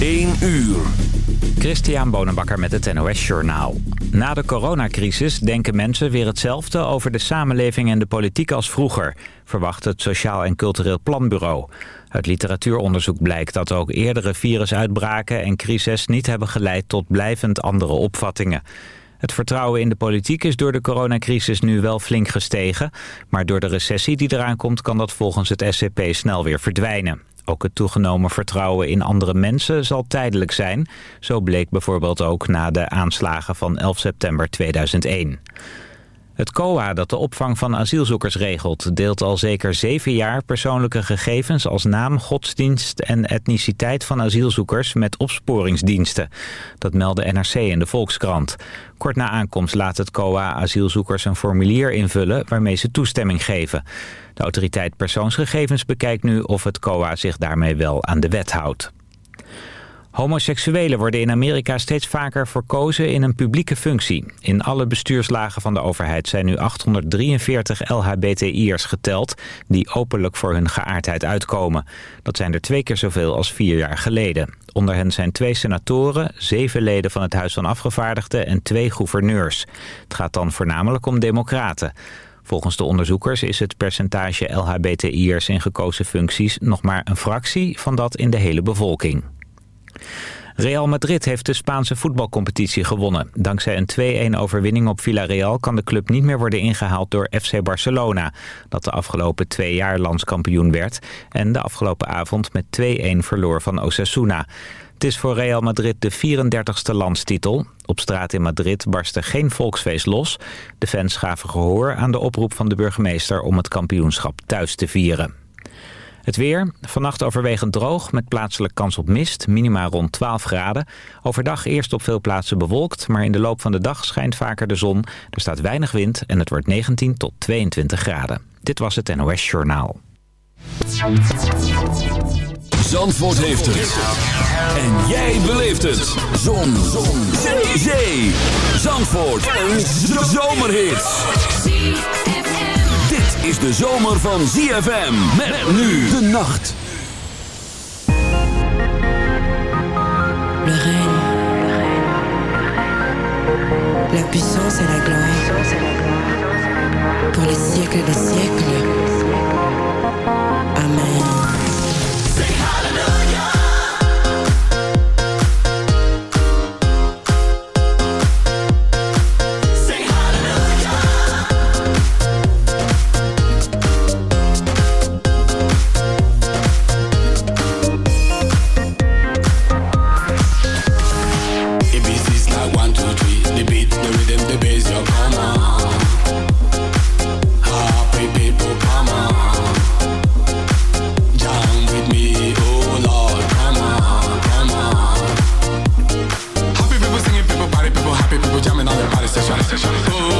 1 uur. Christian Bonenbakker met het NOS Journaal. Na de coronacrisis denken mensen weer hetzelfde over de samenleving en de politiek als vroeger, verwacht het Sociaal en Cultureel Planbureau. Uit literatuuronderzoek blijkt dat ook eerdere virusuitbraken en crises niet hebben geleid tot blijvend andere opvattingen. Het vertrouwen in de politiek is door de coronacrisis nu wel flink gestegen. Maar door de recessie die eraan komt kan dat volgens het SCP snel weer verdwijnen. Ook het toegenomen vertrouwen in andere mensen zal tijdelijk zijn. Zo bleek bijvoorbeeld ook na de aanslagen van 11 september 2001. Het COA dat de opvang van asielzoekers regelt... deelt al zeker zeven jaar persoonlijke gegevens als naam, godsdienst en etniciteit van asielzoekers met opsporingsdiensten. Dat meldde NRC in de Volkskrant. Kort na aankomst laat het COA asielzoekers een formulier invullen waarmee ze toestemming geven. De autoriteit persoonsgegevens bekijkt nu of het COA zich daarmee wel aan de wet houdt. Homoseksuelen worden in Amerika steeds vaker verkozen in een publieke functie. In alle bestuurslagen van de overheid zijn nu 843 LHBTI'ers geteld... die openlijk voor hun geaardheid uitkomen. Dat zijn er twee keer zoveel als vier jaar geleden. Onder hen zijn twee senatoren, zeven leden van het Huis van Afgevaardigden... en twee gouverneurs. Het gaat dan voornamelijk om democraten. Volgens de onderzoekers is het percentage LHBTI'ers in gekozen functies... nog maar een fractie van dat in de hele bevolking. Real Madrid heeft de Spaanse voetbalcompetitie gewonnen. Dankzij een 2-1 overwinning op Villarreal kan de club niet meer worden ingehaald door FC Barcelona. Dat de afgelopen twee jaar landskampioen werd en de afgelopen avond met 2-1 verloor van Osasuna. Het is voor Real Madrid de 34ste landstitel. Op straat in Madrid barstte geen volksfeest los. De fans gaven gehoor aan de oproep van de burgemeester om het kampioenschap thuis te vieren. Het weer. Vannacht overwegend droog met plaatselijk kans op mist. Minima rond 12 graden. Overdag eerst op veel plaatsen bewolkt. Maar in de loop van de dag schijnt vaker de zon. Er staat weinig wind en het wordt 19 tot 22 graden. Dit was het NOS Journaal. Zandvoort heeft het. En jij beleeft het. Zon. zon. Zee. Zandvoort. Een zomerhit is de zomer van ZFM. Met nu de nacht. Le règne. La puissance et la gloire. Pour les siècles des siècles. Amen. Siècles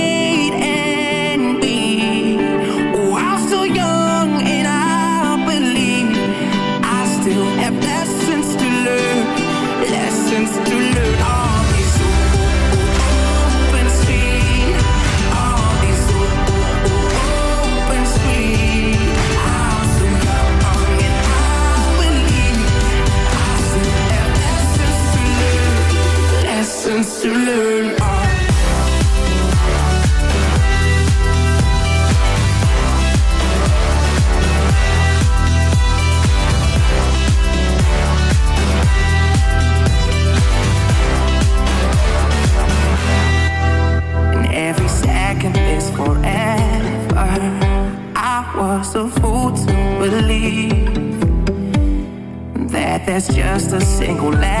lessons to learn was a fool to believe that there's just a single laugh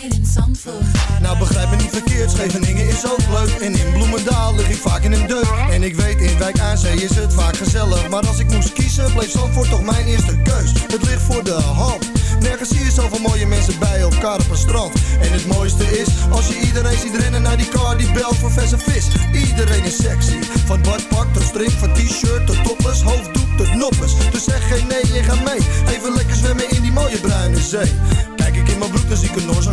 in. Nou begrijp me niet verkeerd, Scheveningen is ook leuk. En in Bloemendaal lig ik vaak in een deuk. En ik weet, in Wijk aan Zee is het vaak gezellig. Maar als ik moest kiezen, bleef Zandvoort toch mijn eerste keus. Het ligt voor de hand. Nergens zie je zoveel mooie mensen bij elkaar op een strand. En het mooiste is, als je iedereen ziet rennen naar die car die belt voor verse vis. Iedereen is sexy, van badpak tot string, van t-shirt tot topless. Hoofddoek tot noppers, dus zeg geen nee en ga mee. Even lekker zwemmen in die mooie bruine zee. Kijk ik in mijn broek, dan zie ik een Noorse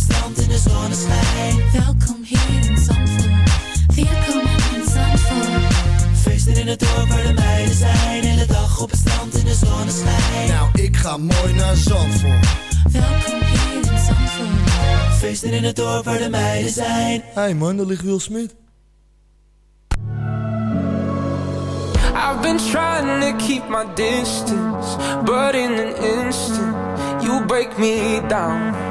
strand in de zonneschijn. Welkom hier in Zandvoort. Welkom in Zandvoort. Feesten in het dorp waar de meiden zijn. In de dag op het strand in de zonneschijn. Nou, ik ga mooi naar Zandvoort Welkom hier in Zandvoort. Feesten in het dorp waar de meiden zijn. Hey man, daar ligt Will Smith I've been trying to keep my distance, but in an instant, you break me down.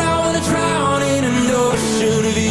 ocean of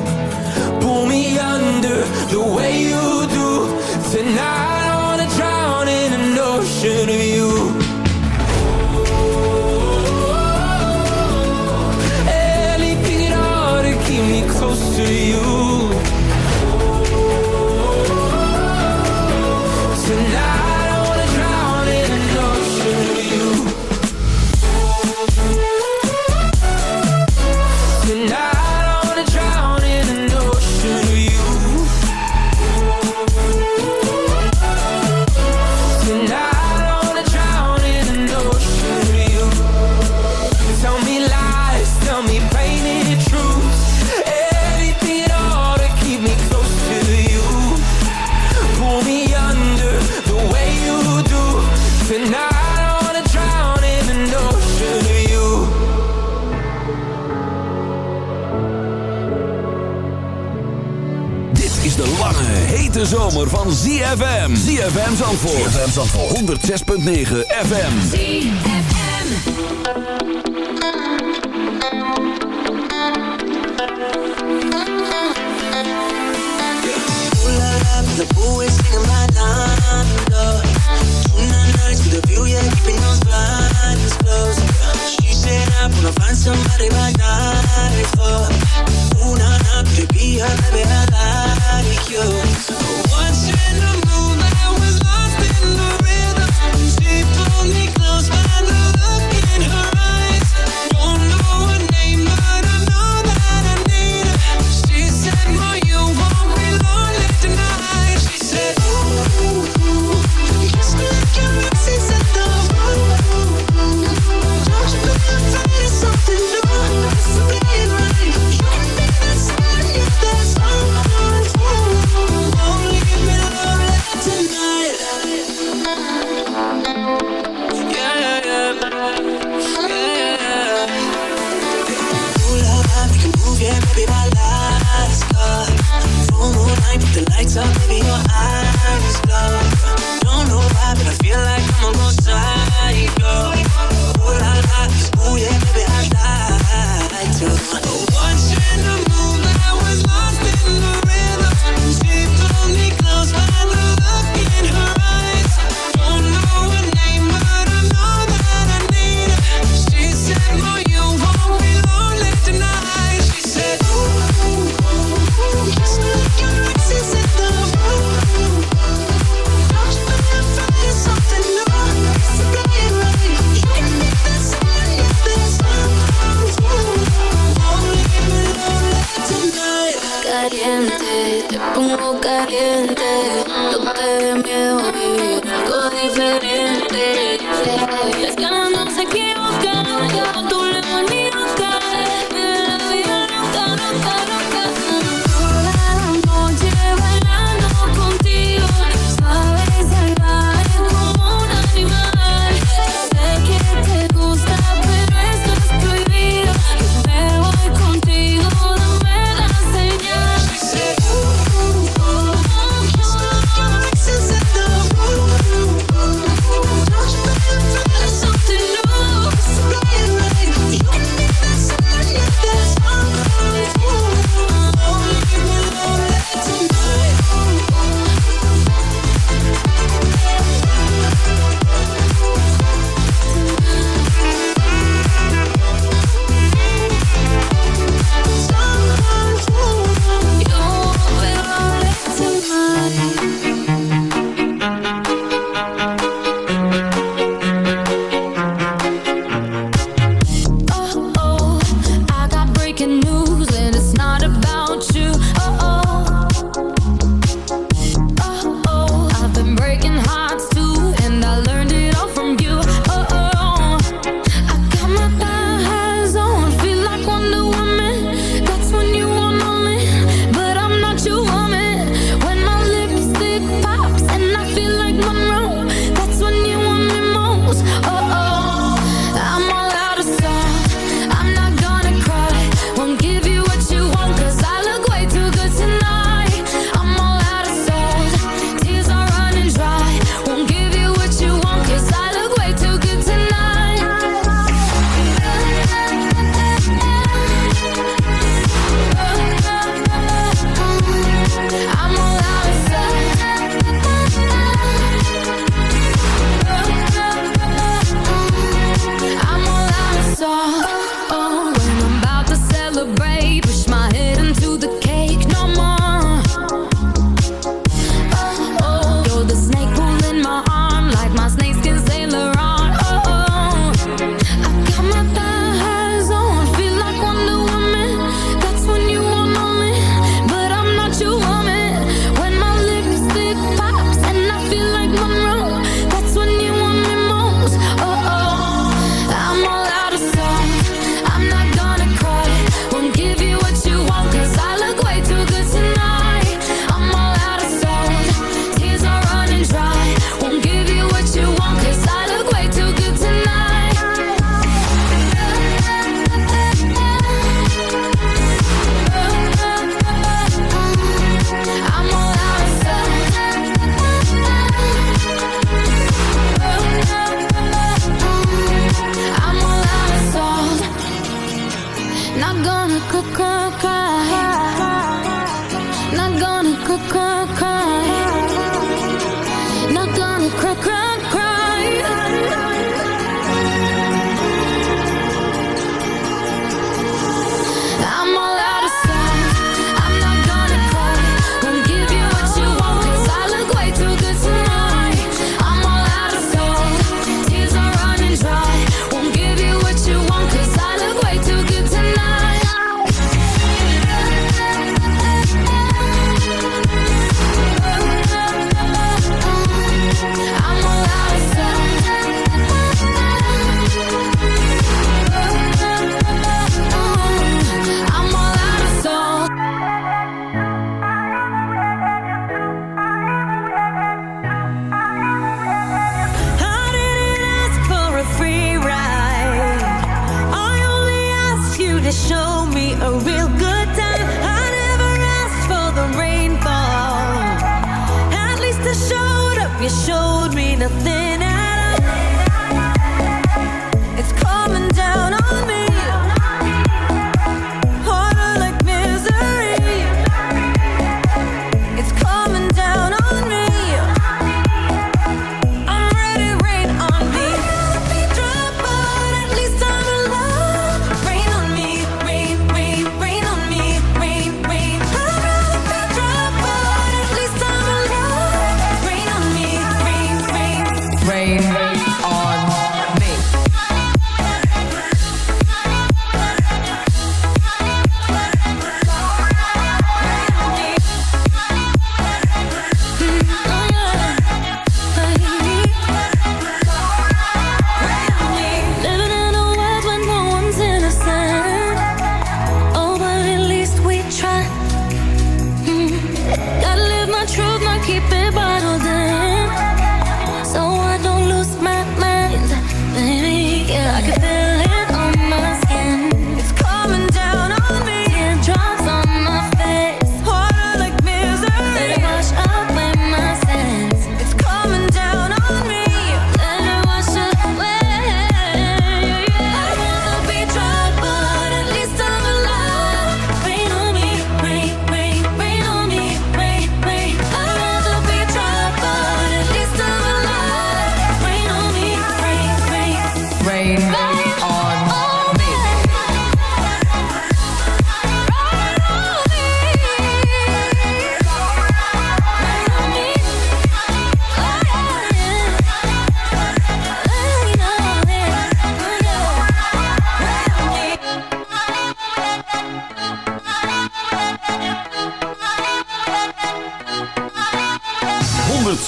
the way you do Tonight De zomer van ZFM. ZFM Zandvoort. ZFM Zandvoort. 106.9 FM. ZFM. The is singing my line, view. She said, find somebody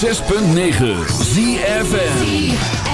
106.9 ZFN